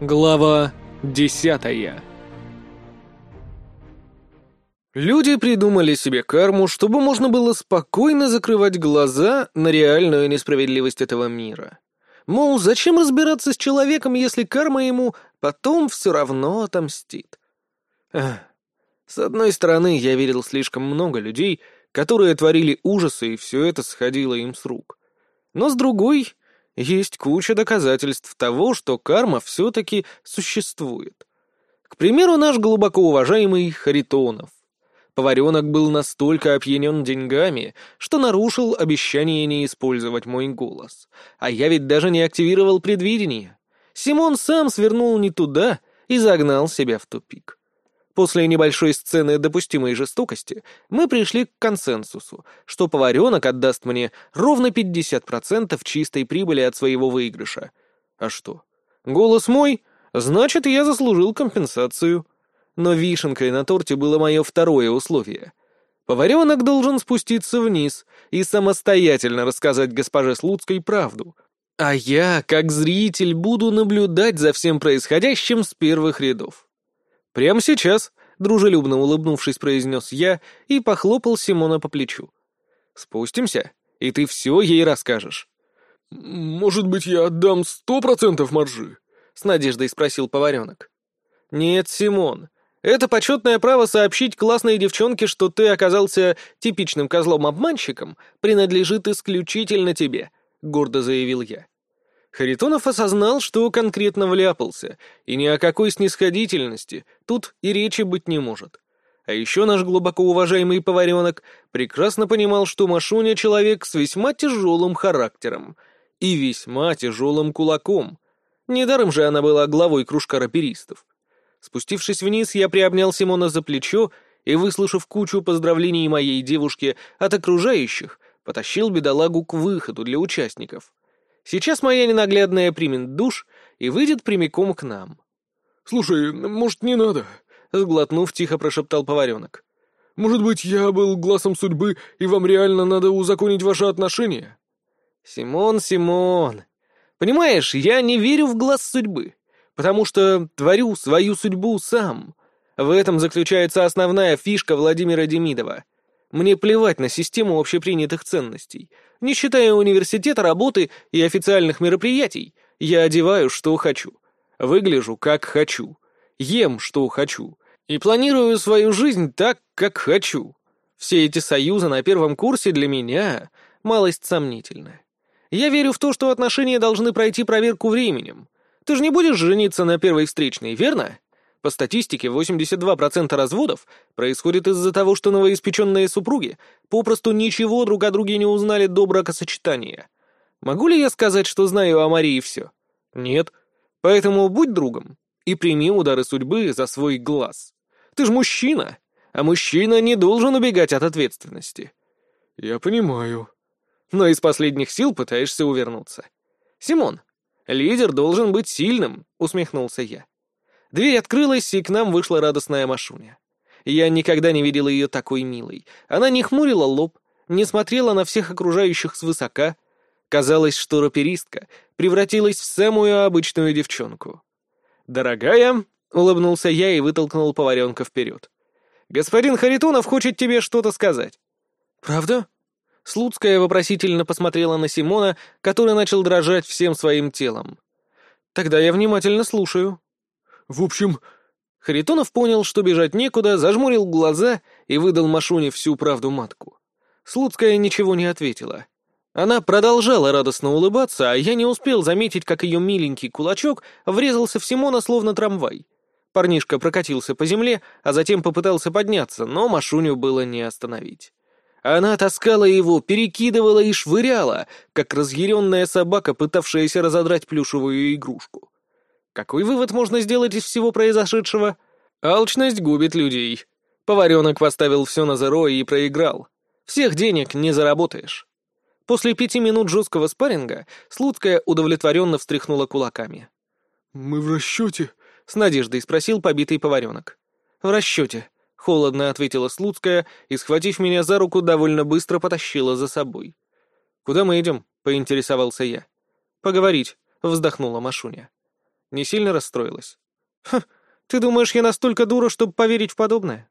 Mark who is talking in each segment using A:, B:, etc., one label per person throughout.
A: Глава десятая Люди придумали себе карму, чтобы можно было спокойно закрывать глаза на реальную несправедливость этого мира. Мол, зачем разбираться с человеком, если карма ему потом все равно отомстит? Эх. С одной стороны, я видел слишком много людей, которые творили ужасы, и все это сходило им с рук. Но с другой, есть куча доказательств того, что карма все-таки существует. К примеру, наш глубоко уважаемый Харитонов. Поваренок был настолько опьянен деньгами, что нарушил обещание не использовать мой голос. А я ведь даже не активировал предвидение. Симон сам свернул не туда и загнал себя в тупик. После небольшой сцены допустимой жестокости мы пришли к консенсусу, что поваренок отдаст мне ровно 50% чистой прибыли от своего выигрыша. А что? Голос мой? Значит, я заслужил компенсацию. Но вишенкой на торте было мое второе условие. Поваренок должен спуститься вниз и самостоятельно рассказать госпоже Слуцкой правду. А я, как зритель, буду наблюдать за всем происходящим с первых рядов. «Прямо сейчас», — дружелюбно улыбнувшись, произнес я и похлопал Симона по плечу. «Спустимся, и ты все ей расскажешь».
B: «Может быть, я отдам сто процентов маржи?» — с надеждой спросил поваренок.
A: «Нет, Симон, это почетное право сообщить классной девчонке, что ты оказался типичным козлом-обманщиком, принадлежит исключительно тебе», — гордо заявил я. Харитонов осознал, что конкретно вляпался, и ни о какой снисходительности тут и речи быть не может. А еще наш глубоко уважаемый поваренок прекрасно понимал, что Машуня — человек с весьма тяжелым характером и весьма тяжелым кулаком. Недаром же она была главой кружка раперистов. Спустившись вниз, я приобнял Симона за плечо и, выслушав кучу поздравлений моей девушке от окружающих, потащил бедолагу к выходу для участников. Сейчас моя ненаглядная примет душ и выйдет прямиком к нам.
B: «Слушай, может, не надо?»
A: — сглотнув, тихо прошептал поваренок.
B: «Может быть, я был глазом судьбы, и вам реально надо узаконить ваши отношения?»
A: «Симон, Симон, понимаешь, я не верю в глаз судьбы, потому что творю свою судьбу сам. В этом заключается основная фишка Владимира Демидова — мне плевать на систему общепринятых ценностей. Не считая университета, работы и официальных мероприятий, я одеваю, что хочу. Выгляжу, как хочу. Ем, что хочу. И планирую свою жизнь так, как хочу. Все эти союзы на первом курсе для меня малость сомнительны. Я верю в то, что отношения должны пройти проверку временем. Ты же не будешь жениться на первой встречной, верно? По статистике, 82% разводов происходит из-за того, что новоиспеченные супруги попросту ничего друг о друге не узнали до бракосочетания. Могу ли я сказать, что знаю о Марии все? Нет. Поэтому будь другом и прими удары судьбы за свой глаз. Ты ж мужчина, а мужчина не должен убегать от ответственности.
B: Я понимаю.
A: Но из последних сил пытаешься увернуться. Симон, лидер должен быть сильным, усмехнулся я. Дверь открылась, и к нам вышла радостная Машуня. Я никогда не видела ее такой милой. Она не хмурила лоб, не смотрела на всех окружающих свысока. Казалось, что раперистка превратилась в самую обычную девчонку. «Дорогая», — улыбнулся я и вытолкнул поваренка вперед. «Господин Харитонов хочет тебе что-то сказать». «Правда?» Слуцкая вопросительно посмотрела на Симона, который начал дрожать всем своим телом. «Тогда я внимательно слушаю».
B: В общем...»
A: Харитонов понял, что бежать некуда, зажмурил глаза и выдал Машуне всю правду матку. Слуцкая ничего не ответила. Она продолжала радостно улыбаться, а я не успел заметить, как ее миленький кулачок врезался в Симона словно трамвай. Парнишка прокатился по земле, а затем попытался подняться, но Машуню было не остановить. Она таскала его, перекидывала и швыряла, как разъяренная собака, пытавшаяся разодрать плюшевую игрушку. Какой вывод можно сделать из всего произошедшего? Алчность губит людей. Поваренок поставил все на зеро и проиграл. Всех денег не заработаешь. После пяти минут жесткого спарринга Слуцкая удовлетворенно встряхнула кулаками.
B: «Мы в расчете?»
A: — с надеждой спросил побитый поваренок. «В расчете», — холодно ответила Слуцкая и, схватив меня за руку, довольно быстро потащила за собой. «Куда мы идем?» — поинтересовался я. «Поговорить», — вздохнула Машуня. Не сильно расстроилась. «Ха, ты думаешь, я настолько дура, чтобы поверить в подобное?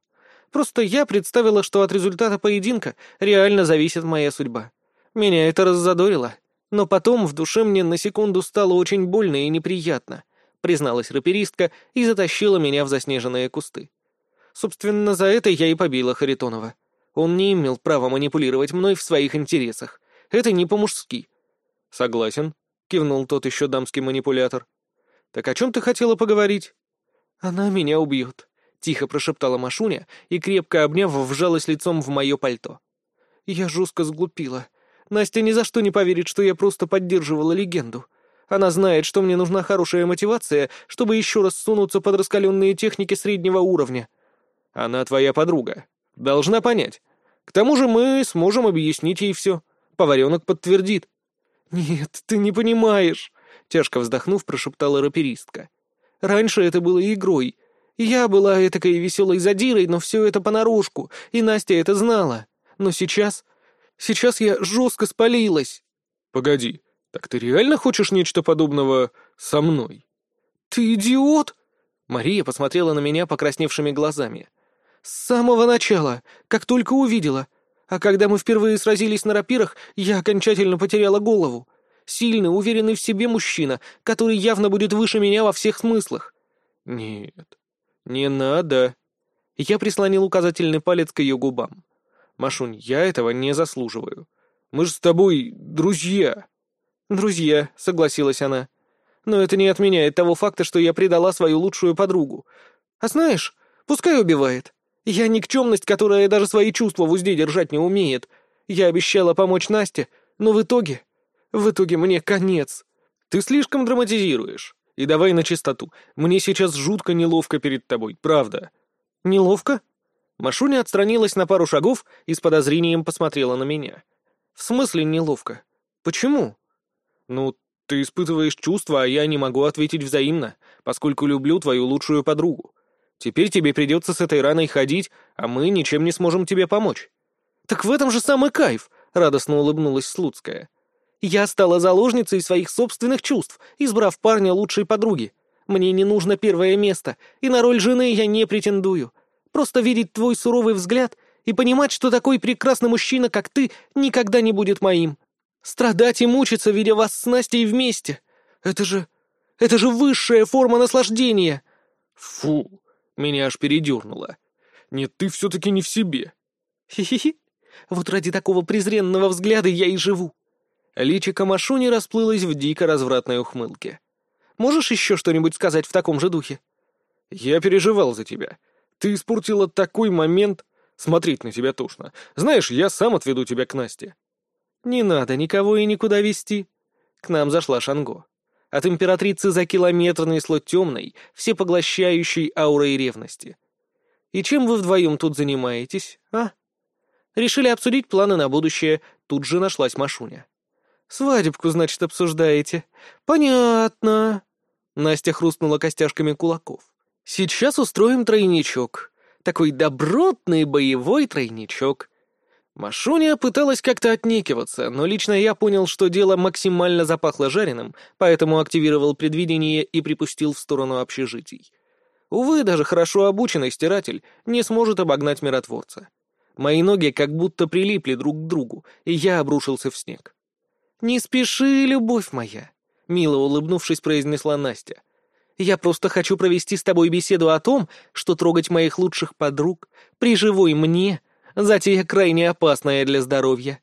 A: Просто я представила, что от результата поединка реально зависит моя судьба. Меня это раззадорило. Но потом в душе мне на секунду стало очень больно и неприятно, призналась раперистка и затащила меня в заснеженные кусты. Собственно, за это я и побила Харитонова. Он не имел права манипулировать мной в своих интересах. Это не по-мужски. Согласен, кивнул тот еще дамский манипулятор. Так о чем ты хотела поговорить? Она меня убьет, тихо прошептала Машуня и, крепко обняв, вжалась лицом в мое пальто. Я жестко сглупила. Настя ни за что не поверит, что я просто поддерживала легенду. Она знает, что мне нужна хорошая мотивация, чтобы еще раз сунуться под раскаленные техники среднего уровня. Она твоя подруга. Должна понять. К тому же мы сможем объяснить ей все. Поваренок подтвердит. «Нет, ты не понимаешь», — тяжко вздохнув, прошептала раперистка. «Раньше это было игрой. Я была этакой веселой задирой, но все это понарошку, и Настя это знала. Но сейчас Сейчас я жестко спалилась. Погоди, так ты реально хочешь нечто подобного со мной? Ты идиот? Мария посмотрела на меня покрасневшими глазами. С самого начала, как только увидела. А когда мы впервые сразились на рапирах, я окончательно потеряла голову. Сильный, уверенный в себе мужчина, который явно будет выше меня во всех смыслах. Нет, не надо. Я прислонил указательный палец к ее губам. Машунь, я этого не заслуживаю. Мы же с тобой друзья». «Друзья», — согласилась она. «Но это не отменяет того факта, что я предала свою лучшую подругу. А знаешь, пускай убивает. Я никчемность, которая даже свои чувства в узде держать не умеет. Я обещала помочь Насте, но в итоге... В итоге мне конец. Ты слишком драматизируешь. И давай на чистоту. Мне сейчас жутко неловко перед тобой, правда». «Неловко?» Машуня отстранилась на пару шагов и с подозрением посмотрела на меня. «В смысле неловко? Почему?» «Ну, ты испытываешь чувства, а я не могу ответить взаимно, поскольку люблю твою лучшую подругу. Теперь тебе придется с этой раной ходить, а мы ничем не сможем тебе помочь». «Так в этом же самый кайф!» — радостно улыбнулась Слуцкая. «Я стала заложницей своих собственных чувств, избрав парня лучшей подруги. Мне не нужно первое место, и на роль жены я не претендую. Просто видеть твой суровый взгляд и понимать, что такой прекрасный мужчина, как ты, никогда не будет моим. Страдать и мучиться, видя вас с Настей вместе. Это же... это же высшая форма наслаждения. Фу, меня аж передернуло. Нет, ты все-таки не в себе. Хи-хи-хи. Вот ради такого презренного взгляда я и живу. Личико Машуни расплылось в дико развратной ухмылке. Можешь еще что-нибудь сказать в таком же духе? Я переживал за тебя. Ты испортила такой момент. Смотреть на тебя тошно. Знаешь, я сам отведу тебя к Насте». «Не надо никого и никуда вести». К нам зашла Шанго. От императрицы за километр несло темной, всепоглощающей аурой ревности. «И чем вы вдвоем тут занимаетесь, а?» Решили обсудить планы на будущее, тут же нашлась Машуня. «Свадебку, значит, обсуждаете? Понятно». Настя хрустнула костяшками кулаков. Сейчас устроим тройничок. Такой добротный боевой тройничок. Машуня пыталась как-то отнекиваться, но лично я понял, что дело максимально запахло жареным, поэтому активировал предвидение и припустил в сторону общежитий. Увы, даже хорошо обученный стиратель не сможет обогнать миротворца. Мои ноги как будто прилипли друг к другу, и я обрушился в снег. «Не спеши, любовь моя», — мило улыбнувшись, произнесла Настя. Я просто хочу провести с тобой беседу о том, что трогать моих лучших подруг при живой мне — затея крайне опасная для здоровья».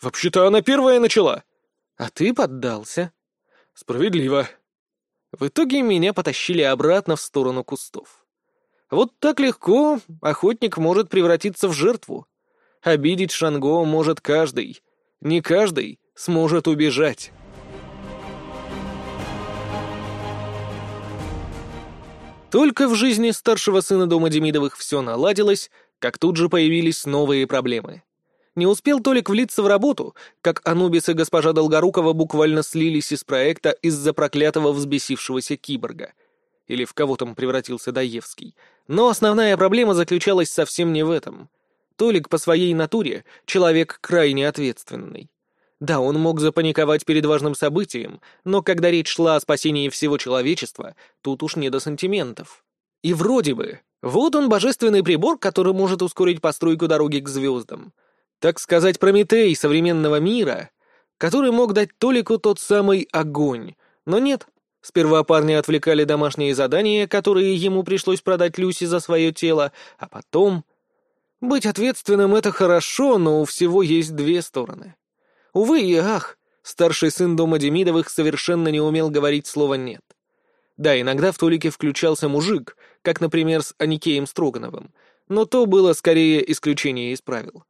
A: «Вообще-то она первая начала». «А ты поддался». «Справедливо». В итоге меня потащили обратно в сторону кустов. Вот так легко охотник может превратиться в жертву. Обидеть Шанго может каждый. Не каждый сможет убежать. Только в жизни старшего сына дома Демидовых все наладилось, как тут же появились новые проблемы. Не успел Толик влиться в работу, как Анубис и госпожа Долгорукова буквально слились из проекта из-за проклятого взбесившегося киборга. Или в кого там превратился Даевский. Но основная проблема заключалась совсем не в этом. Толик по своей натуре человек крайне ответственный. Да, он мог запаниковать перед важным событием, но когда речь шла о спасении всего человечества, тут уж не до сантиментов. И вроде бы, вот он божественный прибор, который может ускорить постройку дороги к звездам. Так сказать, Прометей современного мира, который мог дать Толику тот самый огонь. Но нет, сперва парня отвлекали домашние задания, которые ему пришлось продать Люси за свое тело, а потом... Быть ответственным — это хорошо, но у всего есть две стороны. Увы и ах, старший сын дома Демидовых совершенно не умел говорить слово «нет». Да, иногда в Толике включался мужик, как, например, с Аникеем Строгановым, но то было скорее исключение из правил.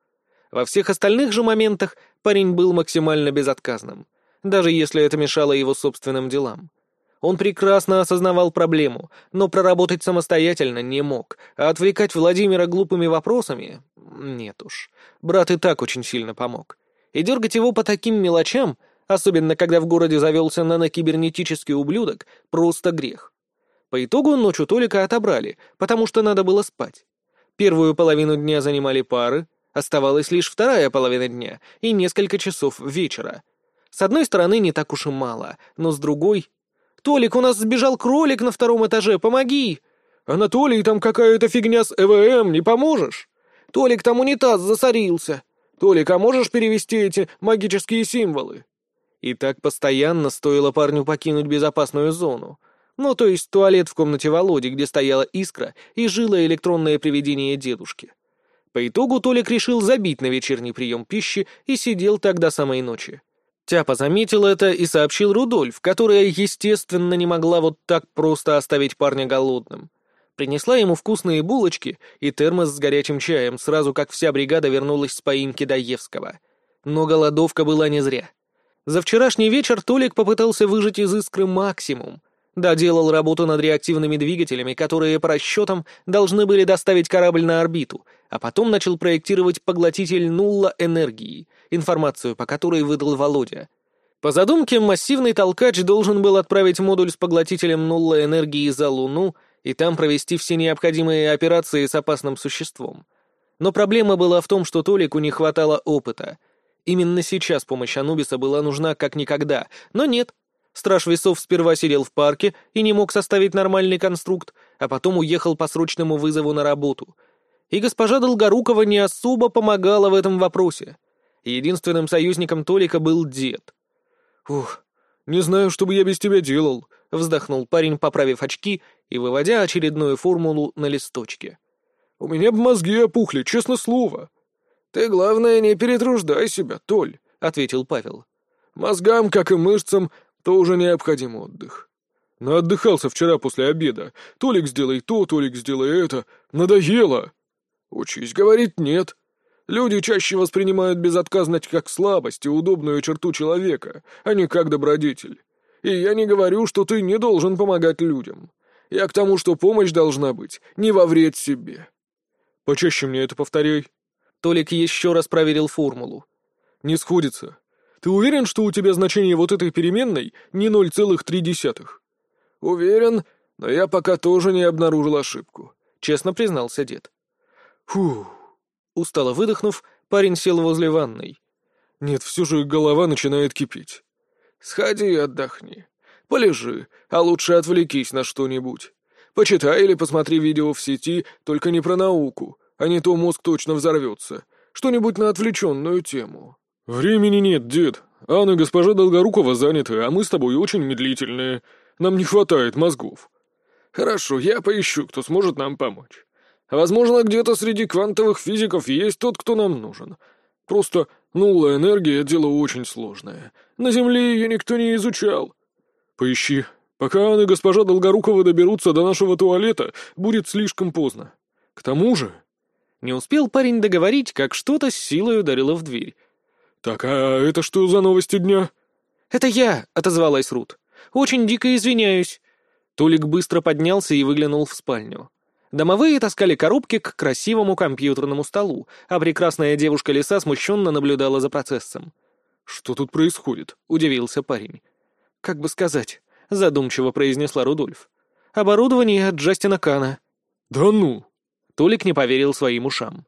A: Во всех остальных же моментах парень был максимально безотказным, даже если это мешало его собственным делам. Он прекрасно осознавал проблему, но проработать самостоятельно не мог, а отвлекать Владимира глупыми вопросами — нет уж. Брат и так очень сильно помог и дергать его по таким мелочам, особенно когда в городе завелся нанокибернетический ублюдок, просто грех. По итогу ночью Толика отобрали, потому что надо было спать. Первую половину дня занимали пары, оставалась лишь вторая половина дня и несколько часов вечера. С одной стороны, не так уж и мало, но с другой... «Толик, у нас сбежал кролик на втором этаже, помоги!»
B: «Анатолий, там какая-то фигня с ЭВМ, не поможешь?»
A: «Толик, там унитаз засорился!»
B: «Толик, а можешь перевести эти магические символы?»
A: И так постоянно стоило парню покинуть безопасную зону. Ну, то есть туалет в комнате Володи, где стояла искра и жило электронное привидение дедушки. По итогу Толик решил забить на вечерний прием пищи и сидел так до самой ночи. Тяпа заметил это и сообщил Рудольф, которая, естественно, не могла вот так просто оставить парня голодным. Принесла ему вкусные булочки и термос с горячим чаем, сразу как вся бригада вернулась с поимки Даевского. Но голодовка была не зря. За вчерашний вечер Толик попытался выжать из искры максимум. Доделал работу над реактивными двигателями, которые, по расчетам, должны были доставить корабль на орбиту, а потом начал проектировать поглотитель нулла энергии, информацию по которой выдал Володя. По задумке, массивный толкач должен был отправить модуль с поглотителем нулла энергии за Луну и там провести все необходимые операции с опасным существом. Но проблема была в том, что Толику не хватало опыта. Именно сейчас помощь Анубиса была нужна как никогда, но нет. Страж весов сперва сидел в парке и не мог составить нормальный конструкт, а потом уехал по срочному вызову на работу. И госпожа Долгорукова не особо помогала в этом вопросе. Единственным союзником Толика был дед.
B: «Ух, не знаю, что бы я без тебя делал», — вздохнул парень, поправив очки и выводя очередную формулу на листочке. «У меня б мозги опухли, честно слово». «Ты, главное, не перетруждай себя, Толь», — ответил Павел. «Мозгам, как и мышцам, тоже необходим отдых». Но отдыхался вчера после обеда. Толик, сделай то, Толик, сделай это. Надоело. Учись говорить «нет». Люди чаще воспринимают безотказность как слабость и удобную черту человека, а не как добродетель. И я не говорю, что ты не должен помогать людям. Я к тому, что помощь должна быть не во вред себе. Почаще мне это повторяй.
A: Толик еще раз проверил формулу.
B: Не сходится. Ты уверен, что у тебя значение вот этой переменной не 0,3? Уверен, но я пока тоже не обнаружил ошибку, честно признался дед.
A: Фух. Устало выдохнув, парень сел возле ванной.
B: Нет, все же голова начинает кипеть. Сходи и отдохни. Полежи, а лучше отвлекись на что-нибудь. Почитай или посмотри видео в сети, только не про науку, а не то мозг точно взорвется. Что-нибудь на отвлеченную тему. Времени нет, дед. Анна и госпожа Долгорукова заняты, а мы с тобой очень медлительные. Нам не хватает мозгов. Хорошо, я поищу, кто сможет нам помочь. Возможно, где-то среди квантовых физиков есть тот, кто нам нужен. Просто нула энергия — дело очень сложное. На Земле ее никто не изучал. Поищи. Пока Анна и госпожа Долгорукова доберутся до нашего туалета, будет слишком поздно. К тому же...»
A: Не успел парень договорить, как что-то с силой ударило в дверь.
B: «Так, а это что за новости дня?»
A: «Это я», — отозвалась Рут. «Очень дико извиняюсь». Толик быстро поднялся и выглянул в спальню. Домовые таскали коробки к красивому компьютерному столу, а прекрасная девушка леса смущенно наблюдала за процессом.
B: «Что тут происходит?» — удивился парень.
A: «Как бы сказать», — задумчиво произнесла Рудольф. «Оборудование от Джастина Кана».
B: «Да ну!»
A: Толик не поверил своим ушам.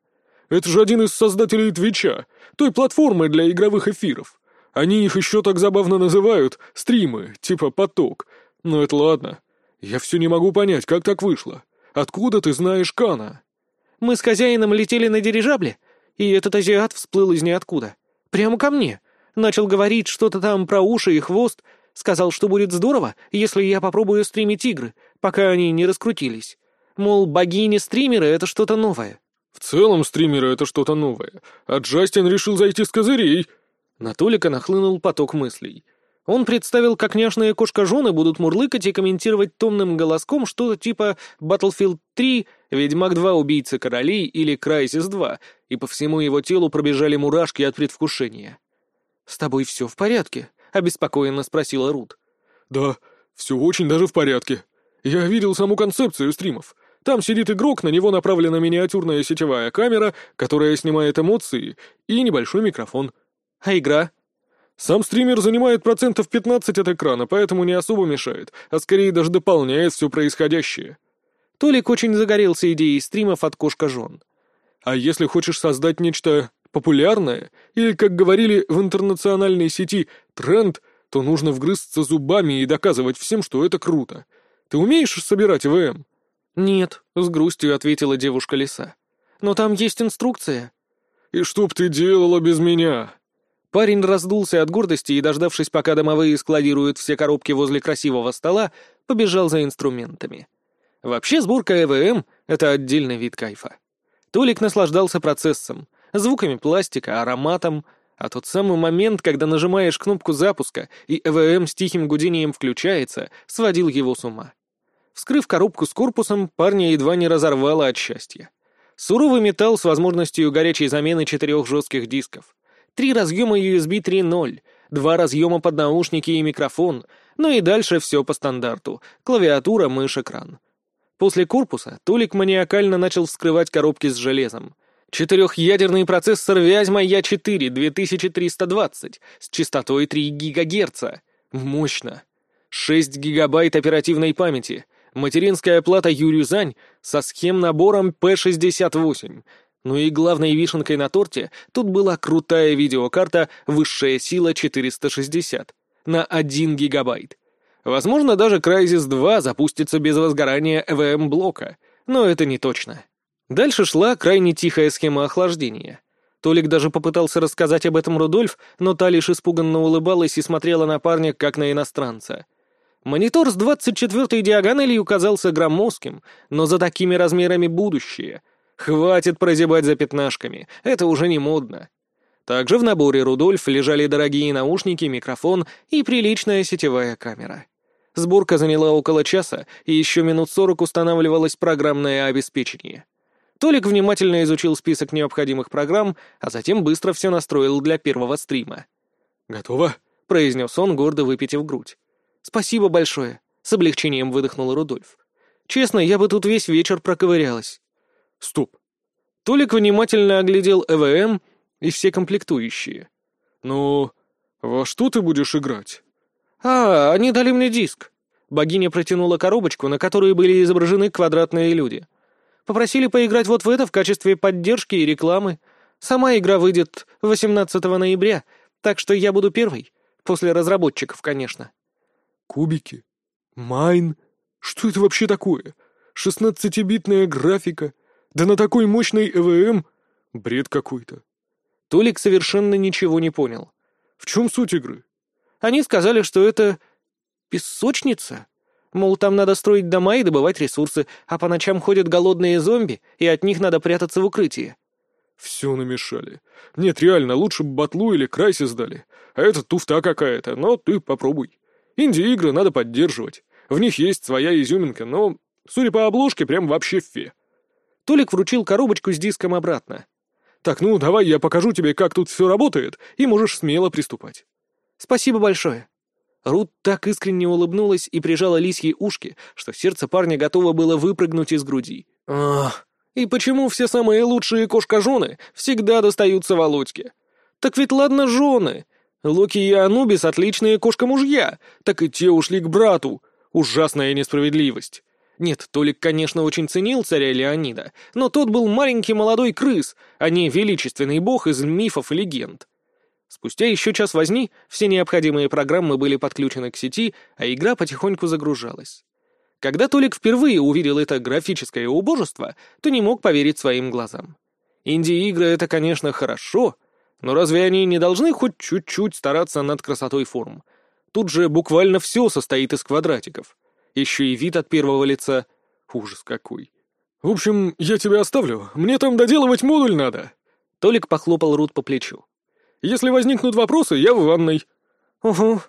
B: «Это же один из создателей Твича, той платформы для игровых эфиров. Они их еще так забавно называют, стримы, типа поток. Но это ладно. Я все не могу понять, как так вышло. Откуда ты знаешь Кана?»
A: «Мы с хозяином летели на дирижабле, и этот азиат всплыл из ниоткуда. Прямо ко мне. Начал говорить что-то там про уши и хвост, сказал, что будет здорово, если я попробую стримить игры, пока они не раскрутились. Мол, богини-стримеры — это что-то новое.
B: В целом стримеры — это что-то новое, а Джастин решил зайти с козырей.
A: На Толика нахлынул поток мыслей. Он представил, как няшные кошка-жены будут мурлыкать и комментировать томным голоском что-то типа Battlefield 3, Ведьмак 2, Убийца королей или Crysis 2, и по всему его телу пробежали мурашки от предвкушения. «С тобой все в порядке?» — обеспокоенно спросила Рут.
B: «Да, все очень даже в порядке. Я видел саму концепцию стримов. Там сидит игрок, на него направлена миниатюрная сетевая камера, которая снимает эмоции, и небольшой микрофон.
A: А игра?
B: Сам стример занимает процентов 15 от экрана, поэтому не особо мешает, а скорее даже дополняет все происходящее.
A: Толик очень загорелся идеей стримов от кошка-жен.
B: А если хочешь создать нечто популярное, или, как говорили в интернациональной сети, тренд, то нужно вгрызться зубами и доказывать всем, что это круто. Ты умеешь собирать ВМ?
A: «Нет», — с грустью ответила девушка лиса. «Но там есть инструкция».
B: «И что б ты делала без меня?»
A: Парень раздулся от гордости и, дождавшись, пока домовые складируют все коробки возле красивого стола, побежал за инструментами. Вообще сборка ЭВМ — это отдельный вид кайфа. Толик наслаждался процессом, звуками пластика, ароматом, а тот самый момент, когда нажимаешь кнопку запуска и ЭВМ с тихим гудением включается, сводил его с ума. Вскрыв коробку с корпусом, парня едва не разорвало от счастья. Суровый металл с возможностью горячей замены четырех жестких дисков. Три разъема USB 3.0, два разъема под наушники и микрофон, ну и дальше все по стандарту. Клавиатура, мышь, экран. После корпуса Толик маниакально начал вскрывать коробки с железом. Четырехъядерный процессор Вязьма Я4 2320 с частотой 3 ГГц. Мощно. 6 гигабайт оперативной памяти — материнская плата Юрюзань со схем-набором P68. Ну и главной вишенкой на торте тут была крутая видеокарта «Высшая сила 460» на 1 гигабайт. Возможно, даже Crysis 2 запустится без возгорания EVM-блока, но это не точно. Дальше шла крайне тихая схема охлаждения. Толик даже попытался рассказать об этом Рудольф, но та лишь испуганно улыбалась и смотрела на парня, как на иностранца — Монитор с 24-й диагональю казался громоздким, но за такими размерами будущее. Хватит прозябать за пятнашками, это уже не модно. Также в наборе Рудольф лежали дорогие наушники, микрофон и приличная сетевая камера. Сборка заняла около часа, и еще минут сорок устанавливалось программное обеспечение. Толик внимательно изучил список необходимых программ, а затем быстро все настроил для первого стрима.
B: «Готово?»
A: — произнес он, гордо выпитив грудь. «Спасибо большое», — с облегчением выдохнул Рудольф. «Честно, я бы тут весь вечер проковырялась».
B: «Стоп».
A: Толик внимательно оглядел ЭВМ и все комплектующие.
B: «Ну, во что ты будешь играть?»
A: «А, они дали мне диск». Богиня протянула коробочку, на которой были изображены квадратные люди. Попросили поиграть вот в это в качестве поддержки и рекламы. Сама игра выйдет 18 ноября, так что я буду первой. После разработчиков, конечно.
B: Кубики? Майн? Что это вообще такое? Шестнадцатибитная графика? Да на такой мощной ЭВМ? Бред какой-то.
A: Толик совершенно ничего не понял.
B: В чем суть игры?
A: Они сказали, что это... песочница? Мол, там надо строить дома и добывать ресурсы, а по ночам ходят голодные зомби, и от них надо прятаться в укрытии.
B: Все намешали. Нет, реально, лучше бы батлу или крайси сдали. А это туфта какая-то, но ты попробуй. Инди-игры надо поддерживать. В них есть своя изюминка, но, судя по обложке, прям вообще фе.
A: Толик вручил коробочку с диском обратно.
B: «Так, ну, давай я покажу тебе, как тут все работает, и можешь смело приступать».
A: «Спасибо большое». Рут так искренне улыбнулась и прижала лисьи ушки, что сердце парня готово было выпрыгнуть из груди. Ах, и почему все самые лучшие кошка-жены всегда достаются Володьке? Так ведь ладно жены, Локи и Анубис — отличные кошка-мужья, так и те ушли к брату. Ужасная несправедливость. Нет, Толик, конечно, очень ценил царя Леонида, но тот был маленький молодой крыс, а не величественный бог из мифов и легенд. Спустя еще час возни все необходимые программы были подключены к сети, а игра потихоньку загружалась. Когда Толик впервые увидел это графическое убожество, то не мог поверить своим глазам. Инди-игры — это, конечно, хорошо, но разве они не должны хоть чуть-чуть стараться над красотой форм? Тут же буквально все состоит из квадратиков. Еще и вид от первого лица. Ужас какой.
B: «В общем, я тебя оставлю. Мне там доделывать модуль надо».
A: Толик похлопал Рут по плечу.
B: «Если возникнут вопросы, я в ванной».
A: «Угу».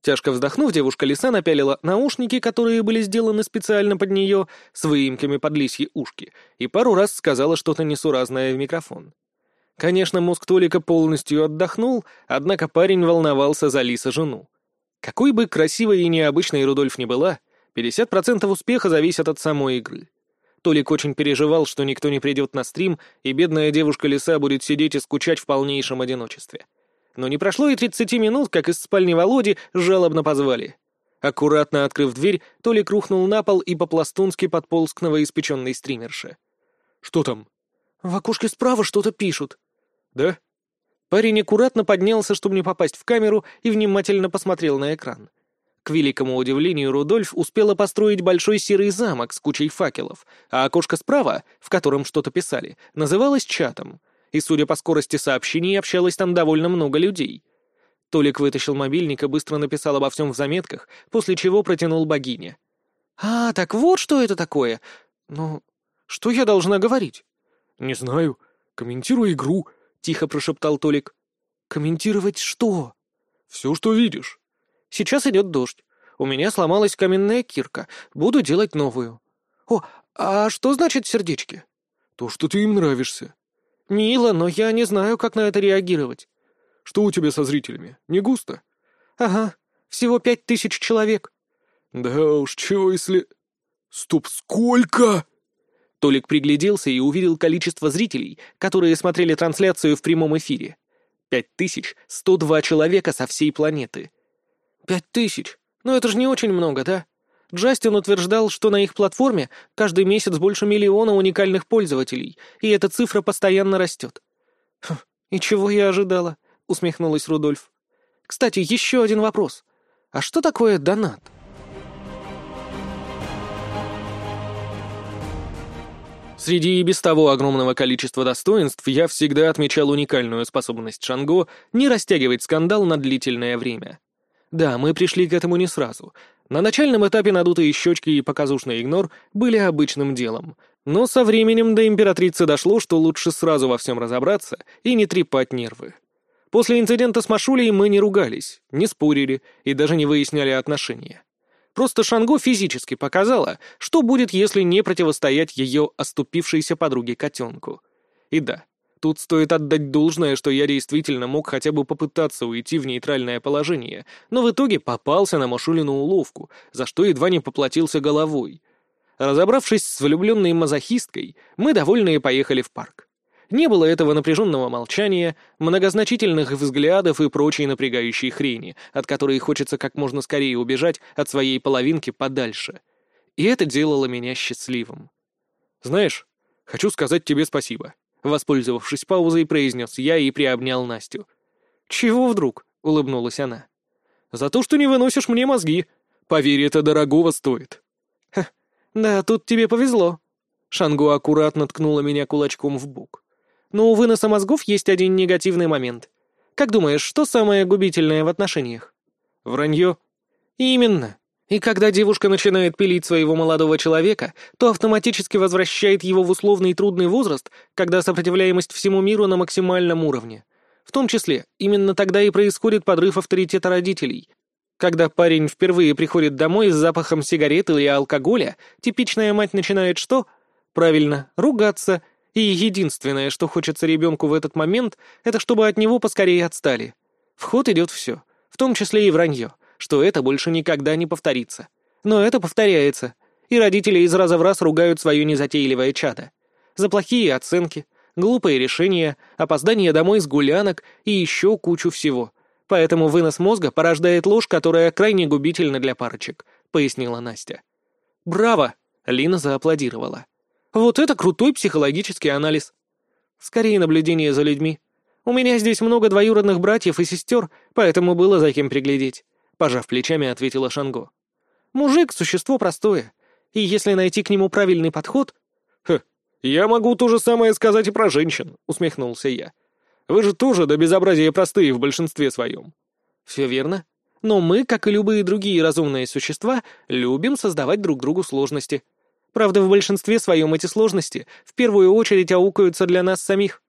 A: Тяжко вздохнув, девушка лиса напялила наушники, которые были сделаны специально под нее, с выемками под лисьи ушки, и пару раз сказала что-то несуразное в микрофон. Конечно, мозг Толика полностью отдохнул, однако парень волновался за Лиса жену. Какой бы красивой и необычной Рудольф ни была, 50% успеха зависят от самой игры. Толик очень переживал, что никто не придет на стрим, и бедная девушка-лиса будет сидеть и скучать в полнейшем одиночестве. Но не прошло и 30 минут, как из спальни Володи жалобно позвали. Аккуратно открыв дверь, Толик рухнул на пол и по-пластунски подполз к новоиспеченной стримерше.
B: «Что там?»
A: «В окошке справа что-то пишут».
B: «Да?»
A: Парень аккуратно поднялся, чтобы не попасть в камеру, и внимательно посмотрел на экран. К великому удивлению, Рудольф успела построить большой серый замок с кучей факелов, а окошко справа, в котором что-то писали, называлось чатом, и, судя по скорости сообщений, общалось там довольно много людей. Толик вытащил мобильник и быстро написал обо всем в заметках, после чего протянул богине. «А, так вот что это такое! Ну, что я должна говорить?»
B: «Не знаю. Комментируй игру», — тихо прошептал Толик.
A: «Комментировать что?»
B: «Все, что видишь».
A: Сейчас идет дождь. У меня сломалась каменная кирка. Буду делать новую. О, а что значит сердечки?
B: То, что ты им нравишься.
A: Мило, но я не знаю, как на это реагировать.
B: Что у тебя со зрителями? Не густо?
A: Ага, всего пять тысяч человек.
B: Да уж, чего если... Стоп, сколько?
A: Толик пригляделся и увидел количество зрителей, которые смотрели трансляцию в прямом эфире. Пять тысяч сто два человека со всей планеты. «Пять тысяч? Ну это же не очень много, да?» Джастин утверждал, что на их платформе каждый месяц больше миллиона уникальных пользователей, и эта цифра постоянно растет. «Хм, «И чего я ожидала?» — усмехнулась Рудольф. «Кстати, еще один вопрос. А что такое донат?» Среди и без того огромного количества достоинств я всегда отмечал уникальную способность Шанго не растягивать скандал на длительное время. Да, мы пришли к этому не сразу. На начальном этапе надутые щечки и показушный игнор были обычным делом. Но со временем до императрицы дошло, что лучше сразу во всем разобраться и не трепать нервы. После инцидента с Машулей мы не ругались, не спорили и даже не выясняли отношения. Просто Шанго физически показала, что будет, если не противостоять ее оступившейся подруге-котенку. И да, Тут стоит отдать должное, что я действительно мог хотя бы попытаться уйти в нейтральное положение, но в итоге попался на Машулину уловку, за что едва не поплатился головой. Разобравшись с влюбленной мазохисткой, мы довольные поехали в парк. Не было этого напряженного молчания, многозначительных взглядов и прочей напрягающей хрени, от которой хочется как можно скорее убежать от своей половинки подальше. И это делало меня счастливым. «Знаешь, хочу сказать тебе спасибо», Воспользовавшись паузой, произнес я и приобнял Настю. «Чего вдруг?» — улыбнулась она. «За то, что не выносишь мне мозги. Поверь, это дорогого стоит». «Ха, да, тут тебе повезло». Шангу аккуратно ткнула меня кулачком в бок. «Но у выноса мозгов есть один негативный момент. Как думаешь, что самое губительное в отношениях?»
B: «Вранье».
A: «Именно. И когда девушка начинает пилить своего молодого человека, то автоматически возвращает его в условный трудный возраст, когда сопротивляемость всему миру на максимальном уровне. В том числе, именно тогда и происходит подрыв авторитета родителей. Когда парень впервые приходит домой с запахом сигарет или алкоголя, типичная мать начинает что? Правильно, ругаться. И единственное, что хочется ребенку в этот момент, это чтобы от него поскорее отстали. В ход идет все, в том числе и вранье что это больше никогда не повторится. Но это повторяется, и родители из раза в раз ругают свое незатейливое чадо. За плохие оценки, глупые решения, опоздание домой с гулянок и еще кучу всего. Поэтому вынос мозга порождает ложь, которая крайне губительна для парочек, пояснила Настя. «Браво!» — Лина зааплодировала. «Вот это крутой психологический анализ. Скорее наблюдение за людьми. У меня здесь много двоюродных братьев и сестер, поэтому было за кем приглядеть», — пожав плечами, ответила Шанго. «Мужик — существо простое, и если найти к нему правильный подход...»
B: «Хм, я могу то же самое сказать и про женщин», — усмехнулся я. «Вы же тоже до безобразия простые в большинстве своем».
A: «Все верно. Но мы, как и любые другие разумные существа, любим создавать друг другу сложности. Правда, в большинстве своем эти сложности в первую очередь аукаются для нас самих.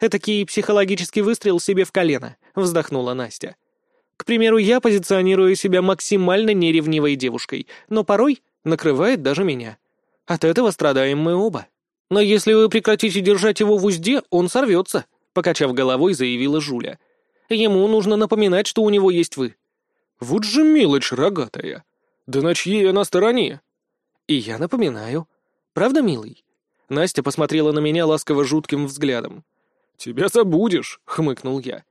A: Этакий психологический выстрел себе в колено», — вздохнула Настя. «К примеру, я позиционирую себя максимально неревнивой девушкой, но порой накрывает даже меня. От этого страдаем мы оба. Но если вы прекратите держать его в узде, он сорвется», — покачав головой, заявила Жуля. «Ему нужно напоминать, что у него есть вы».
B: «Вот же мелочь рогатая! Да на чьей она стороне?»
A: «И я напоминаю. Правда, милый?» Настя посмотрела на меня ласково жутким взглядом.
B: «Тебя забудешь», — хмыкнул я.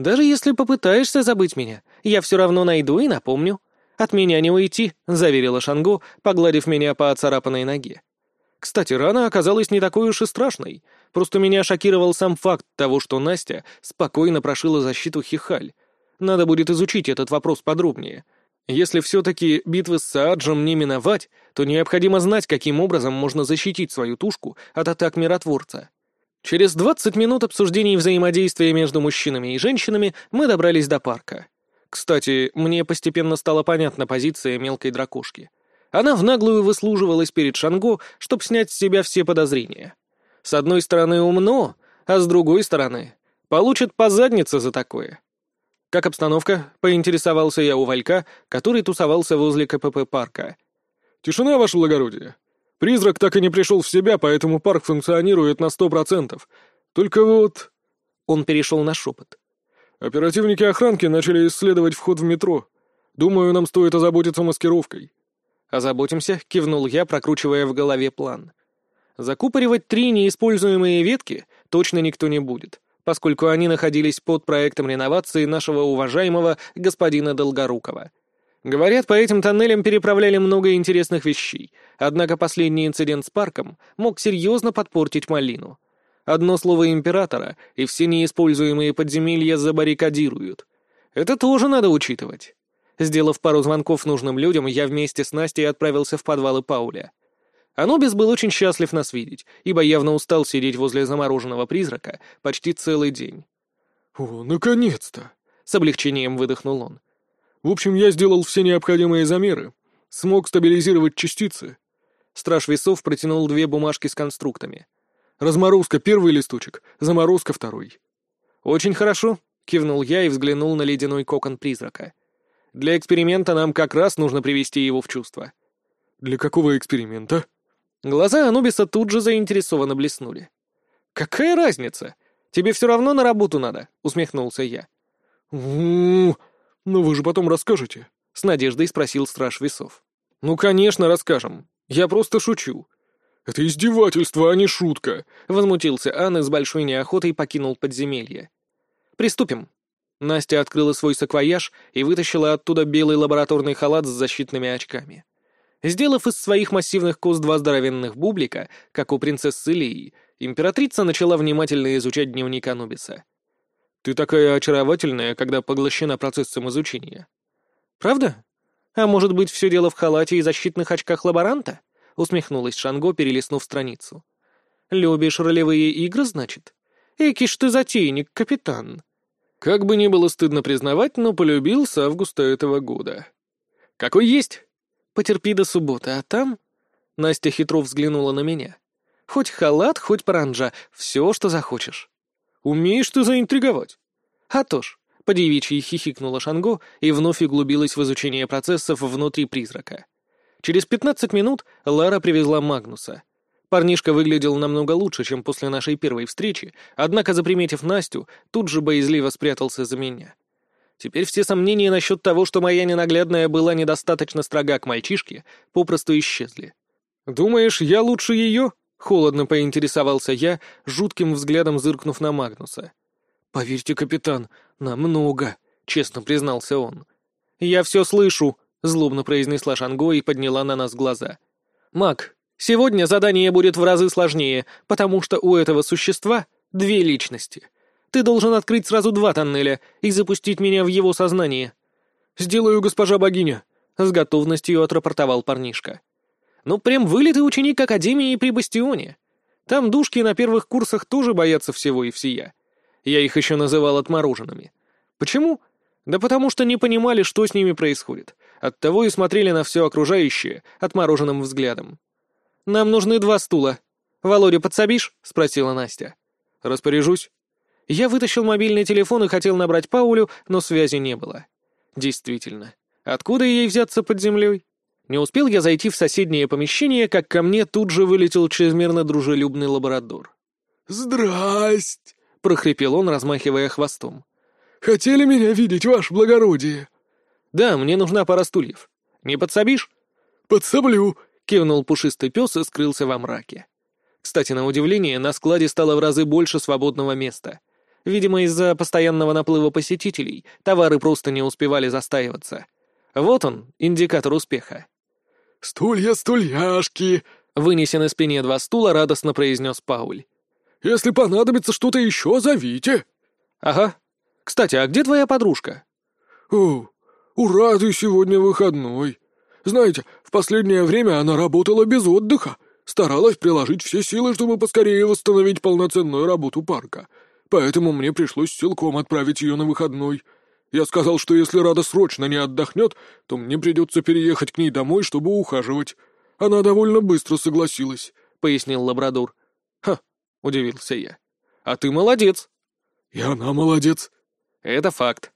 A: «Даже если попытаешься забыть меня, я все равно найду и напомню. От меня не уйти», — заверила Шанго, погладив меня по оцарапанной ноге. Кстати, рана оказалась не такой уж и страшной. Просто меня шокировал сам факт того, что Настя спокойно прошила защиту Хихаль. Надо будет изучить этот вопрос подробнее. Если все-таки битвы с Сааджем не миновать, то необходимо знать, каким образом можно защитить свою тушку от атак миротворца. Через 20 минут обсуждений взаимодействия между мужчинами и женщинами мы добрались до парка. Кстати, мне постепенно стала понятна позиция мелкой дракошки. Она в наглую выслуживалась перед Шанго, чтобы снять с себя все подозрения. С одной стороны умно, а с другой стороны получит по заднице за такое. «Как обстановка?» — поинтересовался я у Валька, который тусовался возле КПП парка.
B: «Тишина, ваше благородие. Призрак так и не пришел в себя, поэтому парк функционирует на сто процентов. Только вот...»
A: Он перешел на шепот.
B: «Оперативники охранки начали исследовать вход в метро. Думаю, нам стоит озаботиться маскировкой».
A: «Озаботимся», — кивнул я, прокручивая в голове план. Закупоривать три неиспользуемые ветки точно никто не будет, поскольку они находились под проектом реновации нашего уважаемого господина Долгорукова. Говорят, по этим тоннелям переправляли много интересных вещей, однако последний инцидент с парком мог серьезно подпортить малину. Одно слово императора, и все неиспользуемые подземелья забаррикадируют. Это тоже надо учитывать. Сделав пару звонков нужным людям, я вместе с Настей отправился в подвалы Пауля. Анубис был очень счастлив нас видеть, ибо явно устал сидеть возле замороженного призрака почти целый день.
B: «О, наконец-то!» — с облегчением выдохнул он. В общем, я сделал все необходимые замеры. Смог стабилизировать частицы.
A: Страж весов протянул две бумажки с конструктами.
B: Разморозка первый листочек, заморозка второй.
A: «Очень хорошо», — кивнул я и взглянул на ледяной кокон призрака. «Для эксперимента нам как раз нужно привести его в чувство».
B: «Для какого эксперимента?»
A: Глаза Анубиса тут же заинтересованно блеснули. «Какая разница? Тебе все равно на работу надо», — усмехнулся я.
B: «У-у-у», «Но вы же потом расскажете?»
A: — с надеждой спросил страж весов.
B: «Ну, конечно, расскажем. Я просто шучу». «Это издевательство, а не шутка!»
A: — возмутился Ан и с большой неохотой покинул подземелье. «Приступим». Настя открыла свой саквояж и вытащила оттуда белый лабораторный халат с защитными очками. Сделав из своих массивных кос два здоровенных бублика, как у принцессы Лии, императрица начала внимательно изучать дневник Анубиса.
B: Ты такая очаровательная, когда поглощена процессом изучения.
A: Правда? А может быть, все дело в халате и защитных очках лаборанта? Усмехнулась Шанго, перелистнув страницу. Любишь ролевые игры, значит? Экиш ты затейник, капитан.
B: Как бы ни было стыдно признавать, но полюбил с августа этого года.
A: Какой есть? Потерпи до субботы, а там... Настя хитро взглянула на меня. Хоть халат, хоть паранджа, все, что захочешь.
B: Умеешь ты заинтриговать.
A: А то ж, по-девичьи хихикнула Шанго и вновь углубилась в изучение процессов внутри призрака. Через пятнадцать минут Лара привезла Магнуса. Парнишка выглядел намного лучше, чем после нашей первой встречи, однако, заприметив Настю, тут же боязливо спрятался за меня. Теперь все сомнения насчет того, что моя ненаглядная была недостаточно строга к мальчишке, попросту исчезли.
B: «Думаешь, я лучше ее?» Холодно поинтересовался я, жутким взглядом зыркнув на Магнуса.
A: «Поверьте, капитан, намного», — честно признался он. «Я все слышу», — злобно произнесла Шанго и подняла на нас глаза. «Маг, сегодня задание будет в разы сложнее, потому что у этого существа две личности. Ты должен открыть сразу два тоннеля и запустить меня в его сознание».
B: «Сделаю, госпожа богиня», — с готовностью отрапортовал парнишка.
A: «Ну, прям вылитый ученик Академии при Бастионе. Там душки на первых курсах тоже боятся всего и всея. Я их еще называл отмороженными. Почему? Да потому что не понимали, что с ними происходит. Оттого и смотрели на все окружающее отмороженным взглядом. «Нам нужны два стула. Володя, подсобишь?» — спросила Настя.
B: «Распоряжусь».
A: Я вытащил мобильный телефон и хотел набрать Паулю, но связи не было. Действительно, откуда ей взяться под землей? Не успел я зайти в соседнее помещение, как ко мне тут же вылетел чрезмерно дружелюбный лабрадор.
B: «Здрасте!» — прохрипел он, размахивая хвостом. «Хотели меня видеть, ваше благородие?»
A: «Да, мне нужна пара стульев. Не подсобишь?»
B: «Подсоблю», —
A: кивнул пушистый пес и скрылся во мраке. Кстати, на удивление, на складе стало в разы больше свободного места. Видимо, из-за постоянного наплыва посетителей товары просто не успевали застаиваться. Вот он, индикатор успеха.
B: «Стулья, стульяшки!» — вынеся на спине два стула, радостно произнес Пауль. «Если понадобится что-то еще, зовите!»
A: «Ага. Кстати, а где твоя подружка?»
B: «О, у Рады сегодня выходной. Знаете, в последнее время она работала без отдыха, старалась приложить все силы, чтобы поскорее восстановить полноценную работу парка. Поэтому мне пришлось силком отправить ее на выходной». Я сказал, что если Рада срочно не отдохнет, то мне придется переехать к ней домой, чтобы ухаживать. Она довольно быстро согласилась», — пояснил лабрадор.
A: «Ха», — удивился я. «А ты молодец».
B: «И она молодец».
A: «Это факт.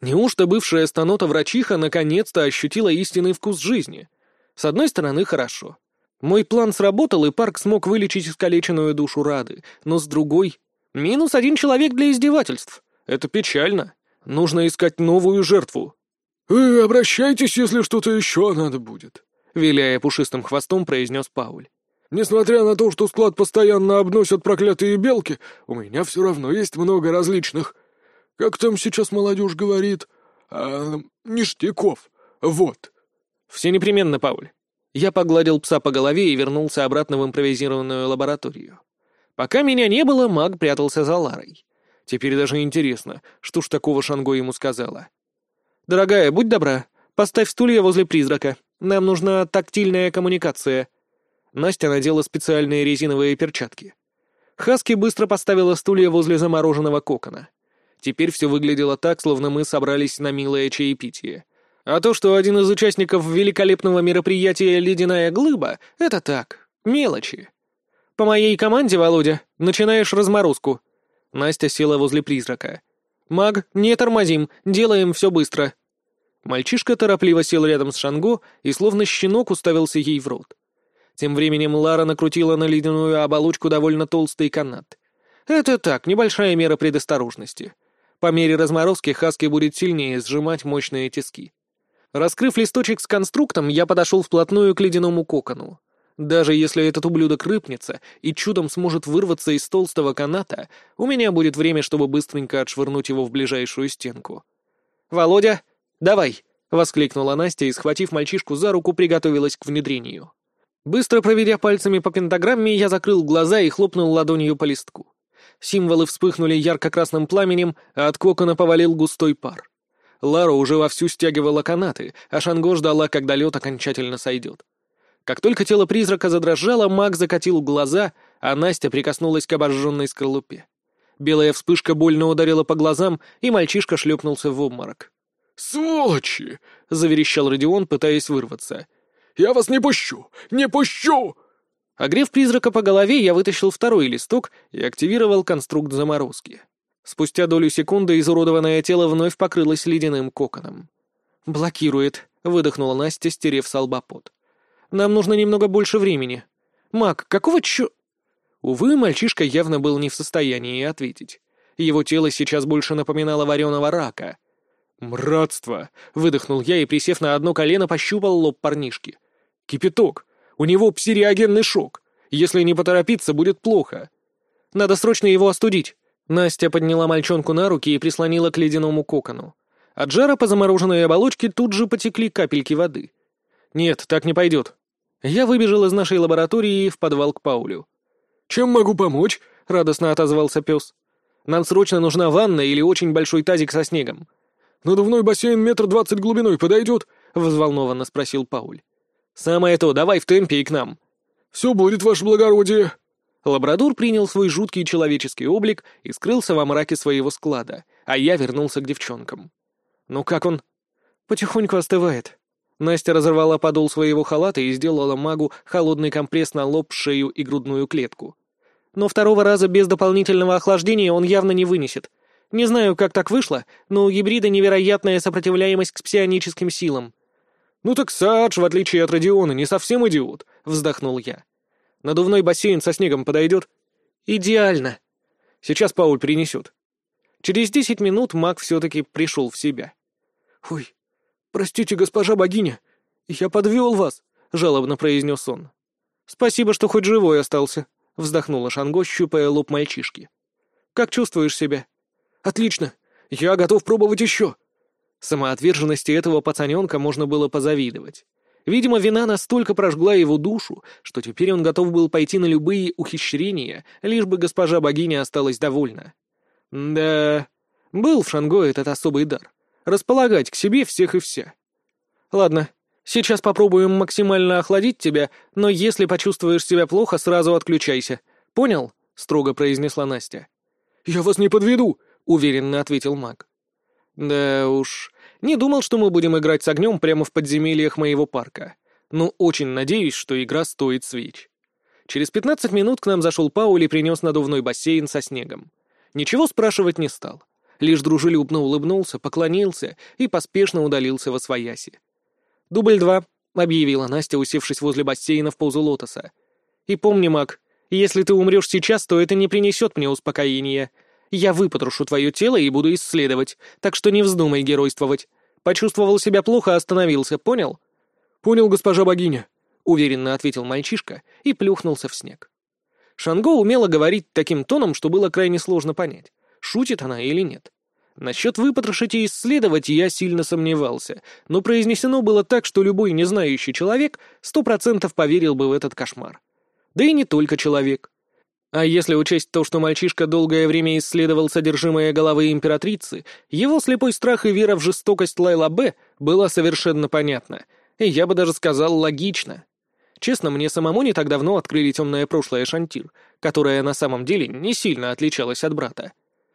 A: Неужто бывшая станота-врачиха наконец-то ощутила истинный вкус жизни? С одной стороны, хорошо. Мой план сработал, и парк смог вылечить искалеченную душу Рады, но с другой — минус один человек для издевательств. Это печально. Нужно искать новую жертву».
B: «Вы обращайтесь, если что-то еще надо будет», — виляя пушистым хвостом, произнес Пауль. «Несмотря на то, что склад постоянно обносят проклятые белки, у меня все равно есть много различных... Как там сейчас молодежь говорит? А, ништяков. Вот».
A: «Все непременно, Пауль». Я погладил пса по голове и вернулся обратно в импровизированную лабораторию. Пока меня не было, маг прятался за Ларой. Теперь даже интересно, что ж такого Шанго ему сказала. «Дорогая, будь добра, поставь стулья возле призрака. Нам нужна тактильная коммуникация». Настя надела специальные резиновые перчатки. Хаски быстро поставила стулья возле замороженного кокона. Теперь все выглядело так, словно мы собрались на милое чаепитие. А то, что один из участников великолепного мероприятия «Ледяная глыба» — это так, мелочи. По моей команде, Володя, начинаешь разморозку — Настя села возле призрака. «Маг, не тормозим, делаем все быстро». Мальчишка торопливо сел рядом с Шанго и словно щенок уставился ей в рот. Тем временем Лара накрутила на ледяную оболочку довольно толстый канат. Это так, небольшая мера предосторожности. По мере разморозки Хаски будет сильнее сжимать мощные тиски. Раскрыв листочек с конструктом, я подошел вплотную к ледяному кокону. Даже если этот ублюдок рыпнется и чудом сможет вырваться из толстого каната, у меня будет время, чтобы быстренько отшвырнуть его в ближайшую стенку. «Володя, давай!» — воскликнула Настя и, схватив мальчишку за руку, приготовилась к внедрению. Быстро проведя пальцами по пентаграмме, я закрыл глаза и хлопнул ладонью по листку. Символы вспыхнули ярко-красным пламенем, а от кокона повалил густой пар. Лара уже вовсю стягивала канаты, а Шанго ждала, когда лед окончательно сойдет. Как только тело призрака задрожало, маг закатил глаза, а Настя прикоснулась к обожженной скорлупе. Белая вспышка больно ударила по глазам, и мальчишка шлепнулся в обморок.
B: «Сволочи!» — заверещал Родион, пытаясь вырваться. «Я вас не пущу! Не пущу!»
A: Огрев призрака по голове, я вытащил второй листок и активировал конструкт заморозки. Спустя долю секунды изуродованное тело вновь покрылось ледяным коконом. «Блокирует», — выдохнула Настя, стерев салбопот. Нам нужно немного больше времени. Мак, какого чё...» Увы, мальчишка явно был не в состоянии ответить. Его тело сейчас больше напоминало вареного рака.
B: «Мратство!»
A: — выдохнул я и, присев на одно колено, пощупал лоб парнишки. «Кипяток! У него псиреагенный шок! Если не поторопиться, будет плохо!» «Надо срочно его остудить!» Настя подняла мальчонку на руки и прислонила к ледяному кокону. От жара по замороженной оболочке тут же потекли капельки воды. «Нет, так не пойдет. Я выбежал из нашей лаборатории в подвал к Паулю.
B: «Чем могу помочь?» — радостно отозвался пес.
A: Нам срочно нужна ванна или очень большой тазик со снегом».
B: «Надувной бассейн метр двадцать глубиной подойдет?» — взволнованно спросил Пауль.
A: «Самое то, давай в темпе и к нам».
B: «Все будет, ваше благородие».
A: Лабрадор принял свой жуткий человеческий облик и скрылся во мраке своего склада, а я вернулся к девчонкам. «Ну как он?» «Потихоньку остывает». Настя разорвала подол своего халата и сделала магу холодный компресс на лоб, шею и грудную клетку. Но второго раза без дополнительного охлаждения он явно не вынесет. Не знаю, как так вышло, но у гибрида невероятная сопротивляемость к псионическим силам.
B: «Ну так Садж, в отличие от Родиона, не совсем идиот», — вздохнул я. «Надувной бассейн со снегом подойдет?»
A: «Идеально».
B: «Сейчас Пауль принесет».
A: Через десять минут маг все-таки пришел в себя.
B: «Ой, простите, госпожа богиня, я подвел вас», — жалобно произнес он.
A: «Спасибо, что хоть живой остался», — вздохнула Шанго, щупая лоб мальчишки. «Как чувствуешь себя?»
B: «Отлично, я готов пробовать еще».
A: Самоотверженности этого пацаненка можно было позавидовать. Видимо, вина настолько прожгла его душу, что теперь он готов был пойти на любые ухищрения, лишь бы госпожа богиня осталась довольна. Да, был в Шанго этот особый дар — располагать к себе всех и вся. Ладно, сейчас попробуем максимально охладить тебя, но если почувствуешь себя плохо, сразу отключайся. Понял? — строго произнесла Настя.
B: «Я вас не подведу», — уверенно ответил маг.
A: Да уж, не думал, что мы будем играть с огнем прямо в подземельях моего парка. Но очень надеюсь, что игра стоит свеч. Через пятнадцать минут к нам зашел Пауль и принес надувной бассейн со снегом. Ничего спрашивать не стал. Лишь дружелюбно улыбнулся, поклонился и поспешно удалился во свояси. «Дубль два», — объявила Настя, усевшись возле бассейна в позу лотоса. «И помни, маг, если ты умрешь сейчас, то это не принесет мне успокоения. Я выпотрошу твое тело и буду исследовать, так что не вздумай геройствовать. Почувствовал себя плохо, остановился, понял?»
B: «Понял, госпожа богиня», —
A: уверенно ответил мальчишка и плюхнулся в снег. Шанго умела говорить таким тоном, что было крайне сложно понять, шутит она или нет. Насчет выпотрошить и исследовать я сильно сомневался, но произнесено было так, что любой незнающий человек сто процентов поверил бы в этот кошмар. Да и не только человек. А если учесть то, что мальчишка долгое время исследовал содержимое головы императрицы, его слепой страх и вера в жестокость Лайла Б была совершенно понятна, и я бы даже сказал логично. Честно, мне самому не так давно открыли темное прошлое Шантир, которое на самом деле не сильно отличалось от брата.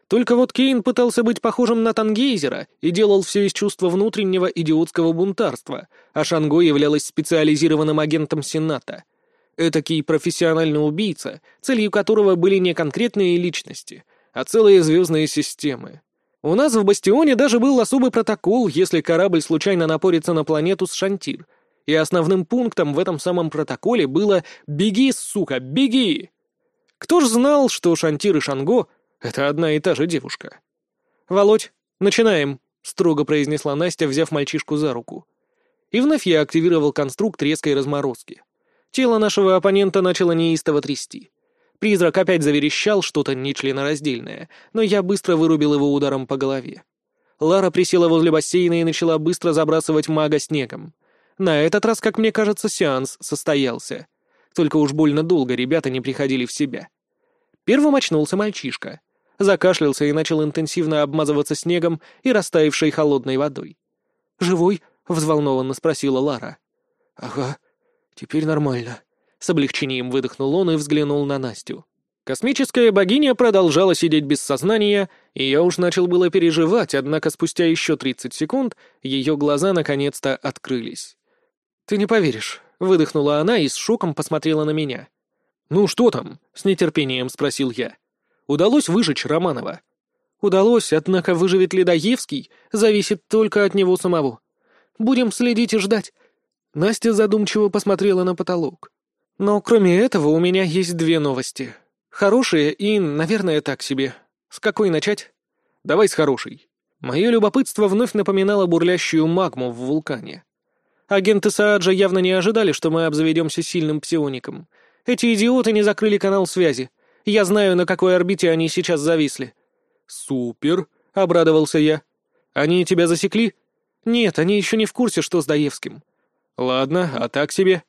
A: Только вот Кейн пытался быть похожим на Тангейзера и делал все из чувства внутреннего идиотского бунтарства, а Шанго являлась специализированным агентом Сената — Этакий профессиональный убийца, целью которого были не конкретные личности, а целые звездные системы. У нас в Бастионе даже был особый протокол, если корабль случайно напорится на планету с Шантир. И основным пунктом в этом самом протоколе было «Беги, сука, беги!». Кто ж знал, что Шантир и Шанго — это одна и та же девушка? «Володь, начинаем», — строго произнесла Настя, взяв мальчишку за руку. И вновь я активировал конструкт резкой разморозки. Тело нашего оппонента начало неистово трясти. Призрак опять заверещал что-то нечленораздельное, но я быстро вырубил его ударом по голове. Лара присела возле бассейна и начала быстро забрасывать мага снегом. На этот раз, как мне кажется, сеанс состоялся. Только уж больно долго ребята не приходили в себя. Первым очнулся мальчишка. Закашлялся и начал интенсивно обмазываться снегом и растаявшей холодной водой. «Живой?» — взволнованно спросила Лара.
B: «Ага», «Теперь нормально», — с облегчением выдохнул он и взглянул на Настю.
A: Космическая богиня продолжала сидеть без сознания, и я уж начал было переживать, однако спустя еще 30 секунд ее глаза наконец-то открылись. «Ты не поверишь», — выдохнула она и с шоком посмотрела на меня.
B: «Ну что там?» — с нетерпением спросил я. «Удалось выжечь Романова?»
A: «Удалось, однако выживет ли Даевский, зависит только от него самого. Будем следить и ждать. Настя задумчиво посмотрела на потолок. «Но кроме этого у меня есть две новости. Хорошие и, наверное, так себе. С какой начать?»
B: «Давай с хорошей».
A: Мое любопытство вновь напоминало бурлящую магму в вулкане. Агенты Сааджа явно не ожидали, что мы обзаведемся сильным псиоником. Эти идиоты не закрыли канал связи. Я знаю, на какой орбите они сейчас зависли.
B: «Супер!»
A: — обрадовался я. «Они тебя засекли?» «Нет, они еще не в курсе, что с Даевским.
B: «Ладно, а так себе?»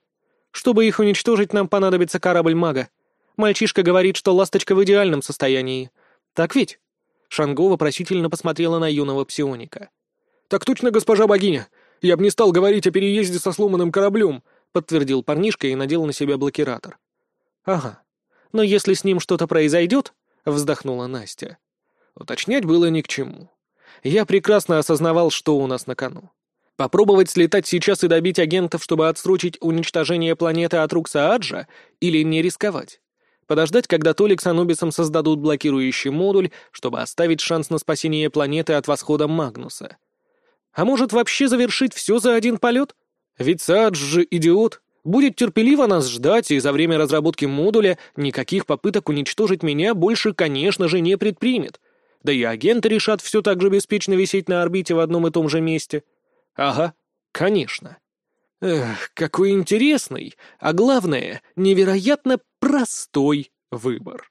A: «Чтобы их уничтожить, нам понадобится корабль мага. Мальчишка говорит, что ласточка в идеальном состоянии. Так ведь?» Шанго вопросительно посмотрела на юного псионика.
B: «Так точно, госпожа богиня! Я бы не стал говорить о переезде со сломанным кораблем», — подтвердил парнишка и надел на себя блокиратор.
A: «Ага. Но если с ним что-то произойдет...» — вздохнула Настя.
B: Уточнять было ни к чему. Я прекрасно осознавал, что у нас на кону.
A: Попробовать слетать сейчас и добить агентов, чтобы отсрочить уничтожение планеты от рук Сааджа, или не рисковать? Подождать, когда Толик с Анубисом создадут блокирующий модуль, чтобы оставить шанс на спасение планеты от восхода Магнуса. А может, вообще завершить все за один полет? Ведь Саадж же идиот. Будет терпеливо нас ждать, и за время разработки модуля никаких попыток уничтожить меня больше, конечно же, не предпримет. Да и агенты решат все так же беспечно висеть на орбите в одном и том же месте. Ага, конечно. Эх, какой интересный, а главное, невероятно простой выбор.